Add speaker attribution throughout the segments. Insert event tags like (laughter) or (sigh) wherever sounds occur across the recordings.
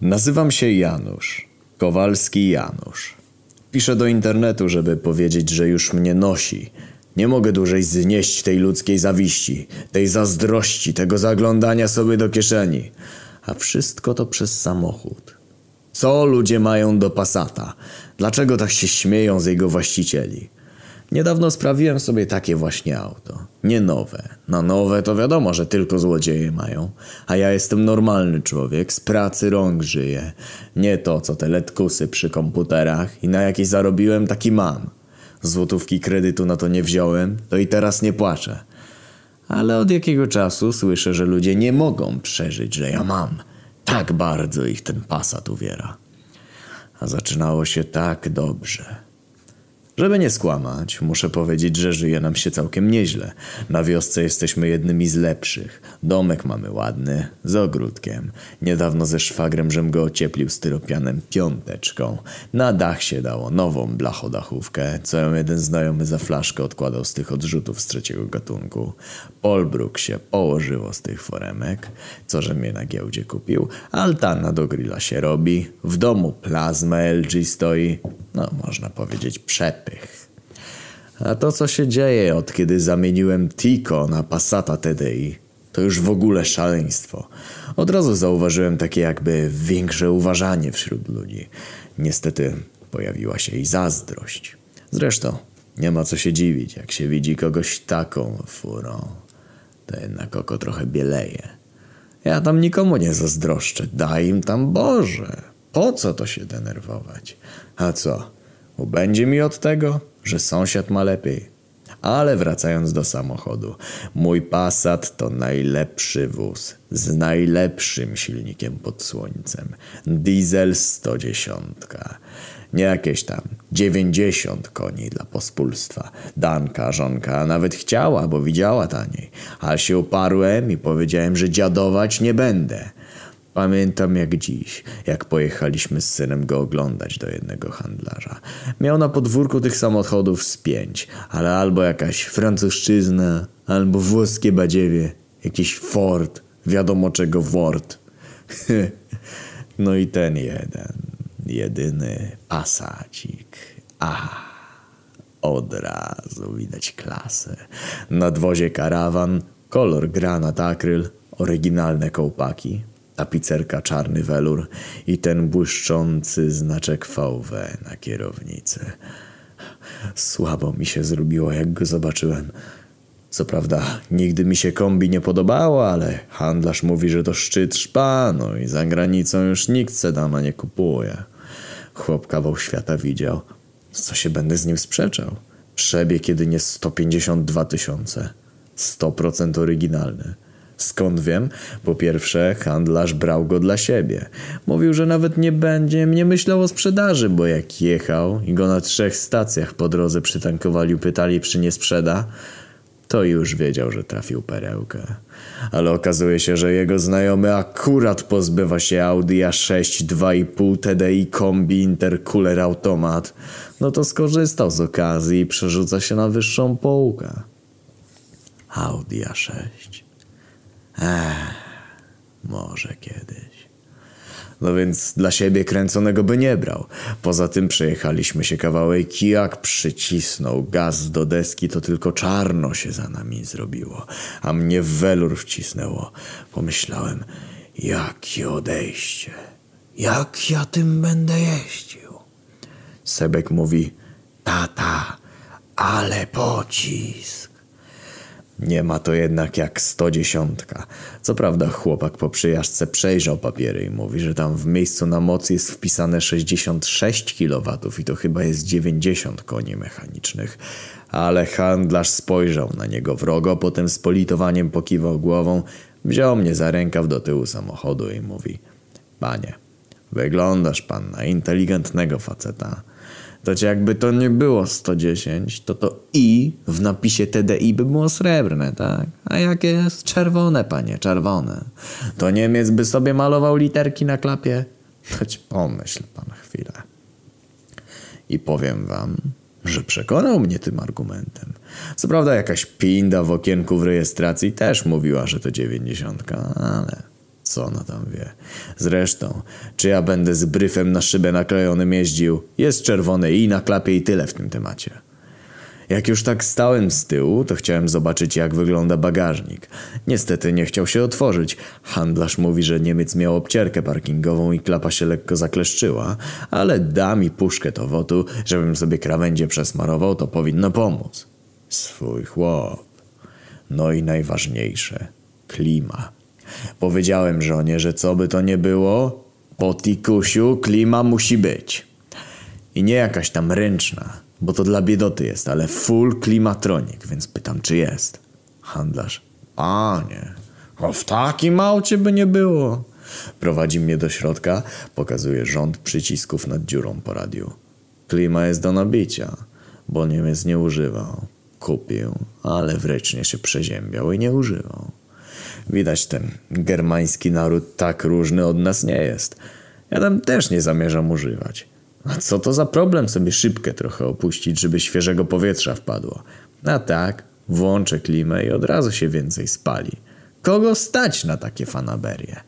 Speaker 1: Nazywam się Janusz. Kowalski Janusz. Piszę do internetu, żeby powiedzieć, że już mnie nosi. Nie mogę dłużej znieść tej ludzkiej zawiści, tej zazdrości, tego zaglądania sobie do kieszeni. A wszystko to przez samochód. Co ludzie mają do Passata? Dlaczego tak się śmieją z jego właścicieli? Niedawno sprawiłem sobie takie właśnie auto. Nie nowe. Na nowe to wiadomo, że tylko złodzieje mają. A ja jestem normalny człowiek, z pracy rąk żyję. Nie to, co te letkusy przy komputerach i na jakiej zarobiłem, taki mam. Złotówki kredytu na to nie wziąłem, to i teraz nie płaczę. Ale od jakiego czasu słyszę, że ludzie nie mogą przeżyć, że ja mam. Tak bardzo ich ten pasat uwiera. A zaczynało się tak dobrze. Żeby nie skłamać, muszę powiedzieć, że żyje nam się całkiem nieźle. Na wiosce jesteśmy jednymi z lepszych. Domek mamy ładny, z ogródkiem. Niedawno ze szwagrem żem go ocieplił styropianem piąteczką. Na dach się dało nową blachodachówkę, co ją jeden znajomy za flaszkę odkładał z tych odrzutów z trzeciego gatunku. Polbruk się położyło z tych foremek, co żem je na giełdzie kupił. Altana do grilla się robi. W domu plazma LG stoi. No, można powiedzieć A to, co się dzieje od kiedy zamieniłem Tico na Passata TDI, to już w ogóle szaleństwo. Od razu zauważyłem takie jakby większe uważanie wśród ludzi. Niestety pojawiła się i zazdrość. Zresztą nie ma co się dziwić, jak się widzi kogoś taką furą. To jednak oko trochę bieleje. Ja tam nikomu nie zazdroszczę. Daj im tam Boże. Po co to się denerwować? A co? Ubędzie mi od tego, że sąsiad ma lepiej. Ale wracając do samochodu, mój Passat to najlepszy wóz z najlepszym silnikiem pod słońcem. Diesel 110. Nie jakieś tam 90 koni dla pospólstwa. Danka, żonka nawet chciała, bo widziała taniej. Ale się uparłem i powiedziałem, że dziadować nie będę. Pamiętam jak dziś, jak pojechaliśmy z synem go oglądać do jednego handlarza. Miał na podwórku tych samochodów z pięć, ale albo jakaś francuszczyzna, albo włoskie badziewie, jakiś Ford, wiadomo czego Ford. (laughs) no i ten jeden, jedyny pasacik. Aha, od razu widać klasę. Nadwozie karawan, kolor granat akryl, oryginalne kołpaki, tapicerka czarny welur i ten błyszczący znaczek VW na kierownicy. Słabo mi się zrobiło, jak go zobaczyłem. Co prawda, nigdy mi się kombi nie podobało, ale handlarz mówi, że to szczyt szpanu i za granicą już nikt sedana nie kupuje. Chłop kawał świata widział. Co się będę z nim sprzeczał? Przebieg jedynie 152 tysiące. 100% oryginalny. Skąd wiem? Po pierwsze, handlarz brał go dla siebie. Mówił, że nawet nie będzie mnie myślał o sprzedaży, bo jak jechał i go na trzech stacjach po drodze przytankowali pytali, czy nie sprzeda, to już wiedział, że trafił perełkę. Ale okazuje się, że jego znajomy akurat pozbywa się Audi A6 2,5 TDI kombi intercooler automat. No to skorzystał z okazji i przerzuca się na wyższą półkę. Audi A6. Ech, może kiedyś. No więc dla siebie kręconego by nie brał. Poza tym przejechaliśmy się kawałek i jak przycisnął gaz do deski, to tylko czarno się za nami zrobiło, a mnie w welur wcisnęło. Pomyślałem, jakie odejście. Jak ja tym będę jeździł? Sebek mówi, tata, ale pocisk. Nie ma to jednak jak 110. Co prawda chłopak po przyjażdżce przejrzał papiery i mówi, że tam w miejscu na moc jest wpisane 66 kW i to chyba jest 90 koni mechanicznych. Ale handlarz spojrzał na niego wrogo, potem z politowaniem pokiwał głową, wziął mnie za rękaw do tyłu samochodu i mówi Panie, wyglądasz pan na inteligentnego faceta. To jakby to nie było 110, to to i w napisie TDI by było srebrne, tak? A jakie jest czerwone, panie, czerwone. To Niemiec by sobie malował literki na klapie? Choć pomyśl pan chwilę. I powiem wam, że przekonał mnie tym argumentem. Co prawda jakaś pinda w okienku w rejestracji też mówiła, że to dziewięćdziesiątka, ale Co ona tam wie? Zresztą, czy ja będę z bryfem na szybę naklejonym jeździł? Jest czerwone i na klapie i tyle w tym temacie. Jak już tak stałem z tyłu, to chciałem zobaczyć jak wygląda bagażnik. Niestety nie chciał się otworzyć. Handlarz mówi, że Niemiec miał obcierkę parkingową i klapa się lekko zakleszczyła, ale da mi puszkę to wotu, żebym sobie krawędzie przesmarował, to powinno pomóc. Swój chłop. No i najważniejsze. Klima. Powiedziałem żonie, że co by to nie było, po tikusiu klima musi być. I nie jakaś tam ręczna, bo to dla biedoty jest, ale full klimatronik, więc pytam, czy jest. Handlarz. Panie, a w takim aucie by nie było. Prowadzi mnie do środka, pokazuje rząd przycisków nad dziurą po radiu. Klima jest do nabicia, bo Niemiec nie używał. Kupił, ale wrecznie się przeziębiał i nie używał. Widać ten germański naród tak różny od nas nie jest. Ja tam też nie zamierzam używać. A co to za problem sobie szybkę trochę opuścić, żeby świeżego powietrza wpadło? A tak, włączę klimę i od razu się więcej spali. Kogo stać na takie fanaberie?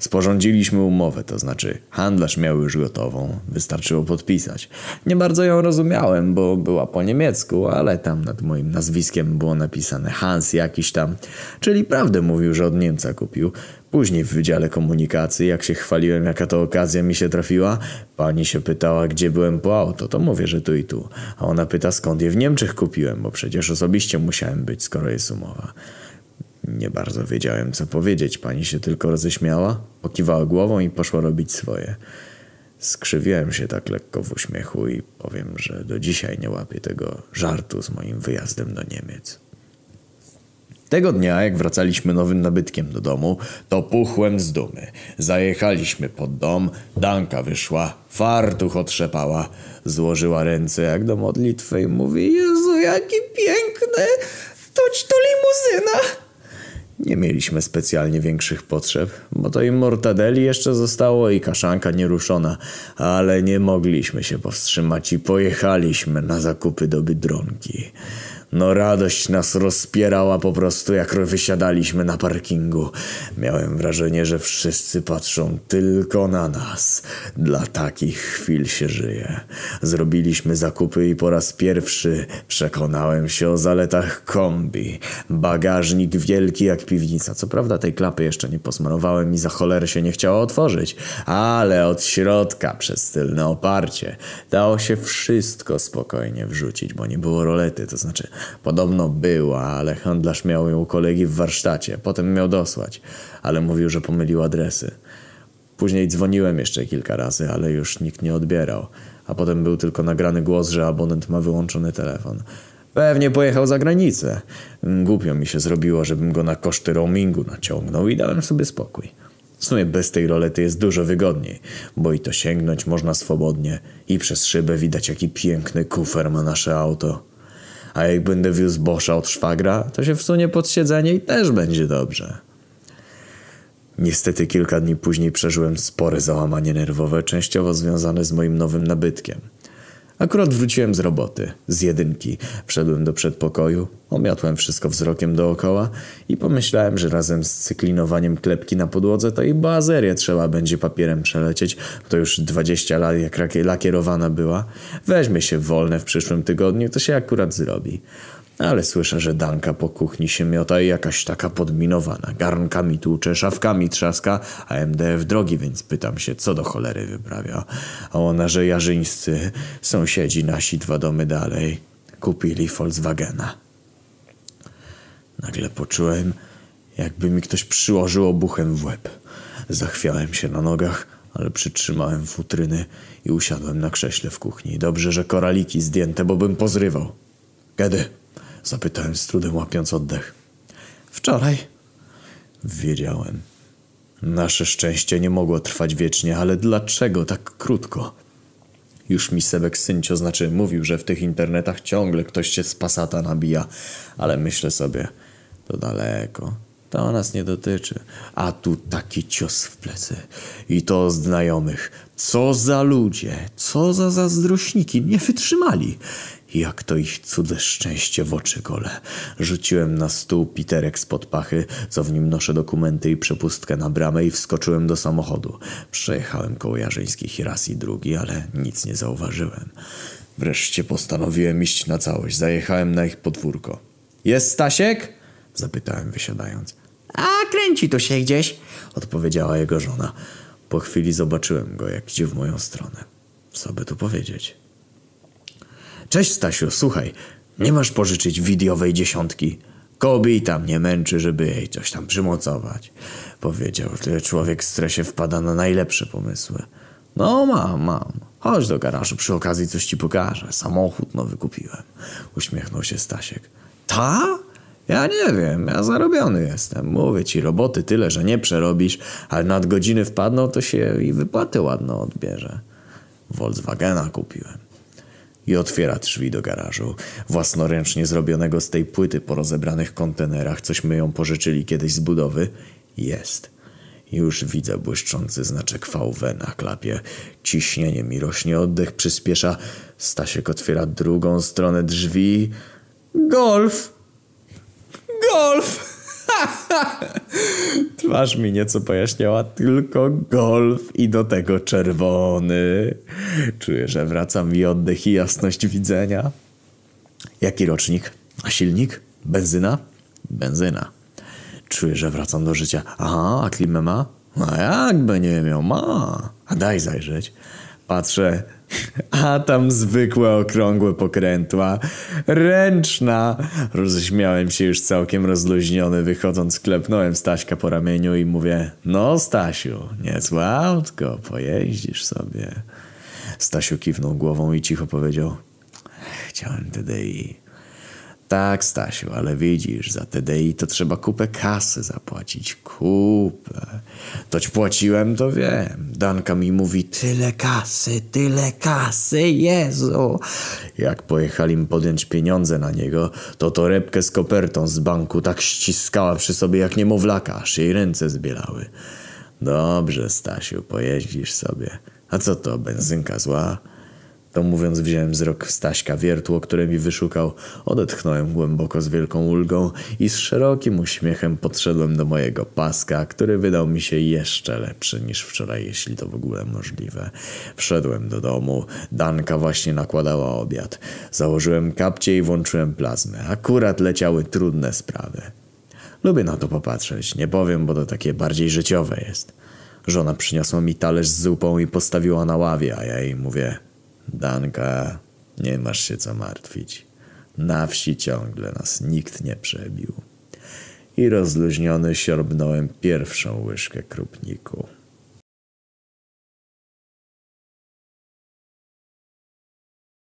Speaker 1: Sporządziliśmy umowę, to znaczy handlarz miał już gotową, wystarczyło podpisać. Nie bardzo ją rozumiałem, bo była po niemiecku, ale tam nad moim nazwiskiem było napisane Hans jakiś tam, czyli prawdę mówił, że od Niemca kupił. Później w Wydziale Komunikacji, jak się chwaliłem, jaka to okazja mi się trafiła, pani się pytała, gdzie byłem po auto, to mówię, że tu i tu. A ona pyta, skąd je w Niemczech kupiłem, bo przecież osobiście musiałem być, skoro jest umowa. Nie bardzo wiedziałem, co powiedzieć. Pani się tylko roześmiała, pokiwała głową i poszła robić swoje. Skrzywiłem się tak lekko w uśmiechu i powiem, że do dzisiaj nie łapię tego żartu z moim wyjazdem do Niemiec. Tego dnia, jak wracaliśmy nowym nabytkiem do domu, to puchłem z dumy. Zajechaliśmy pod dom, Danka wyszła, fartuch otrzepała, złożyła ręce jak do modlitwy i mówi Jezu, jaki piękny, toć to limuzyna. Nie mieliśmy specjalnie większych potrzeb, bo to i mortadeli jeszcze zostało i kaszanka nieruszona, ale nie mogliśmy się powstrzymać i pojechaliśmy na zakupy do Bydronki. No radość nas rozpierała po prostu jak wysiadaliśmy na parkingu. Miałem wrażenie, że wszyscy patrzą tylko na nas. Dla takich chwil się żyje. Zrobiliśmy zakupy i po raz pierwszy przekonałem się o zaletach kombi. Bagażnik wielki jak piwnica. Co prawda tej klapy jeszcze nie posmarowałem i za cholerę się nie chciało otworzyć, ale od środka przez tylne oparcie dało się wszystko spokojnie wrzucić, bo nie było rolety, to znaczy Podobno była, ale handlarz miał ją u kolegi w warsztacie. Potem miał dosłać, ale mówił, że pomylił adresy. Później dzwoniłem jeszcze kilka razy, ale już nikt nie odbierał. A potem był tylko nagrany głos, że abonent ma wyłączony telefon. Pewnie pojechał za granicę. Głupio mi się zrobiło, żebym go na koszty roamingu naciągnął i dałem sobie spokój. W sumie bez tej rolety jest dużo wygodniej, bo i to sięgnąć można swobodnie i przez szybę widać jaki piękny kufer ma nasze auto. A jak będę wiózł Boscha od szwagra, to się wsunie pod siedzenie i też będzie dobrze. Niestety kilka dni później przeżyłem spore załamanie nerwowe, częściowo związane z moim nowym nabytkiem – Akurat wróciłem z roboty, z jedynki. Wszedłem do przedpokoju, omiotłem wszystko wzrokiem dookoła i pomyślałem, że razem z cyklinowaniem klepki na podłodze to i bazerię trzeba będzie papierem przelecieć. To już 20 lat jak lakierowana była. Weźmie się wolne w przyszłym tygodniu, to się akurat zrobi. Ale słyszę, że Danka po kuchni się miota i jakaś taka podminowana. Garnkami tłucze, szafkami trzaska, a MDF drogi, więc pytam się, co do cholery wyprawia. A ona, że jarzyńscy, sąsiedzi nasi dwa domy dalej, kupili Volkswagena. Nagle poczułem, jakby mi ktoś przyłożył obuchem w łeb. Zachwiałem się na nogach, ale przytrzymałem futryny i usiadłem na krześle w kuchni. Dobrze, że koraliki zdjęte, bo bym pozrywał. Kiedy? Zapytałem z trudem łapiąc oddech. Wczoraj. Wiedziałem. Nasze szczęście nie mogło trwać wiecznie, ale dlaczego tak krótko? Już mi Sebek Syncio znaczy mówił, że w tych internetach ciągle ktoś się z pasata nabija, ale myślę sobie, to daleko. To nas nie dotyczy. A tu taki cios w plecy. I to znajomych. Co za ludzie, co za zazdrośniki, nie wytrzymali. Jak to ich cude szczęście w oczy gole. Rzuciłem na stół piterek spod pachy, co w nim noszę dokumenty i przepustkę na bramę i wskoczyłem do samochodu. Przejechałem koło Jarzyńskich raz i drugi, ale nic nie zauważyłem. Wreszcie postanowiłem iść na całość. Zajechałem na ich podwórko. Jest Stasiek? Zapytałem wysiadając. A, kręci to się gdzieś, odpowiedziała jego żona. Po chwili zobaczyłem go, jak idzie w moją stronę. Co by tu powiedzieć? Cześć Stasiu, słuchaj, nie masz pożyczyć widiowej dziesiątki? Kobieta mnie męczy, żeby jej coś tam przymocować. Powiedział, że człowiek w stresie wpada na najlepsze pomysły. No mam, mam. Chodź do garażu, przy okazji coś ci pokażę. Samochód nowy kupiłem. Uśmiechnął się Stasiek. Ta? Ja nie wiem, ja zarobiony jestem. Mówię ci, roboty tyle, że nie przerobisz, ale nadgodziny wpadną, to się i wypłaty ładno odbierze. Volkswagena kupiłem. I otwiera drzwi do garażu, własnoręcznie zrobionego z tej płyty po rozebranych kontenerach, cośmy ją pożyczyli kiedyś z budowy. Jest. Już widzę błyszczący znaczek VW na klapie. Ciśnienie mi rośnie, oddech przyspiesza. Stasiek otwiera drugą stronę drzwi. Golf! Golf! (laughs) Twarz mi nieco pojaśniała, tylko golf i do tego czerwony. Czuję, że wraca mi oddech i jasność widzenia. Jaki rocznik? A silnik? Benzyna? Benzyna. Czuję, że wracam do życia. Aha, a klimę ma? A jakby nie miał, ma. A daj zajrzeć. Patrzę, a tam zwykłe okrągłe pokrętła. Ręczna. Roześmiałem się już całkiem rozluźniony. Wychodząc klepnąłem Staśka po ramieniu i mówię No Stasiu, niezłe autko, pojeździsz sobie. Stasiu kiwnął głową i cicho powiedział Chciałem TDI. Tak, Stasiu, ale widzisz, za TDI to trzeba kupę kasy zapłacić. Kupę. Toć płaciłem, to wiem. Danka mi mówi, tyle kasy, tyle kasy, Jezu. Jak pojechali mi podjąć pieniądze na niego, to torebkę z kopertą z banku tak ściskała przy sobie jak niemowlaka, aż jej ręce zbielały. Dobrze, Stasiu, pojeździsz sobie. A co to, benzynka zła? To mówiąc wziąłem wzrok Staśka wiertło, które mi wyszukał, odetchnąłem głęboko z wielką ulgą i z szerokim uśmiechem podszedłem do mojego paska, który wydał mi się jeszcze lepszy niż wczoraj, jeśli to w ogóle możliwe. Wszedłem do domu, Danka właśnie nakładała obiad. Założyłem kapcie i włączyłem plazmę. Akurat leciały trudne sprawy. Lubię na to popatrzeć, nie powiem, bo to takie bardziej życiowe jest. Żona przyniosła mi talerz z zupą i postawiła na ławie, a ja jej mówię... Danka, nie masz się co martwić. Na wsi ciągle nas nikt nie przebił. I rozluźniony siorbnąłem pierwszą łyżkę krupniku.